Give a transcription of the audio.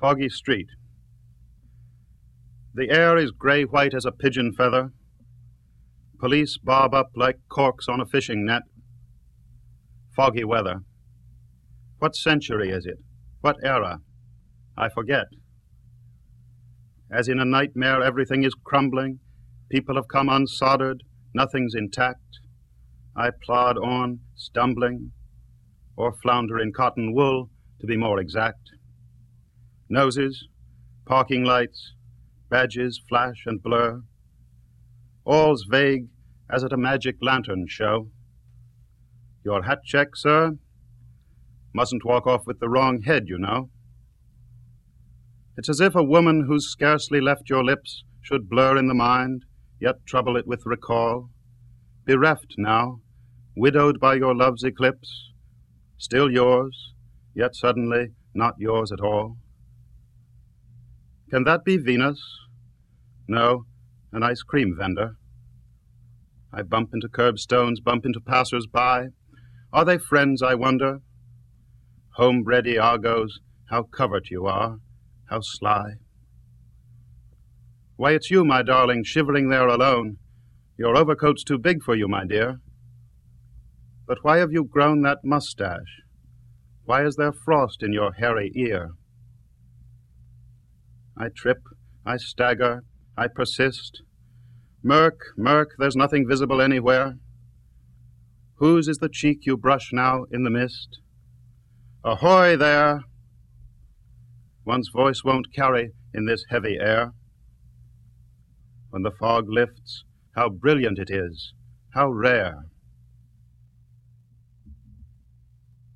Foggy Street. The air is grey white as a pigeon feather. Police bob up like corks on a fishing net. Foggy weather. What century is it? What era? I forget. As in a nightmare, everything is crumbling. People have come unsoldered. Nothing's intact. I plod on, stumbling, or flounder in cotton wool, to be more exact. Noses, parking lights, badges flash and blur. All's vague as at a magic lantern show. Your hat check, sir? Mustn't walk off with the wrong head, you know. It's as if a woman who's scarcely left your lips should blur in the mind, yet trouble it with recall. Bereft now, widowed by your love's eclipse, still yours, yet suddenly not yours at all. Can that be Venus? No, an ice cream vendor. I bump into curbstones, bump into passers by. Are they friends, I wonder? Homebred Iagos, how covert you are, how sly. Why, it's you, my darling, shivering there alone. Your overcoat's too big for you, my dear. But why have you grown that mustache? Why is there frost in your hairy ear? I trip, I stagger, I persist. Murk, murk, there's nothing visible anywhere. Whose is the cheek you brush now in the mist? Ahoy there! One's voice won't carry in this heavy air. When the fog lifts, how brilliant it is, how rare.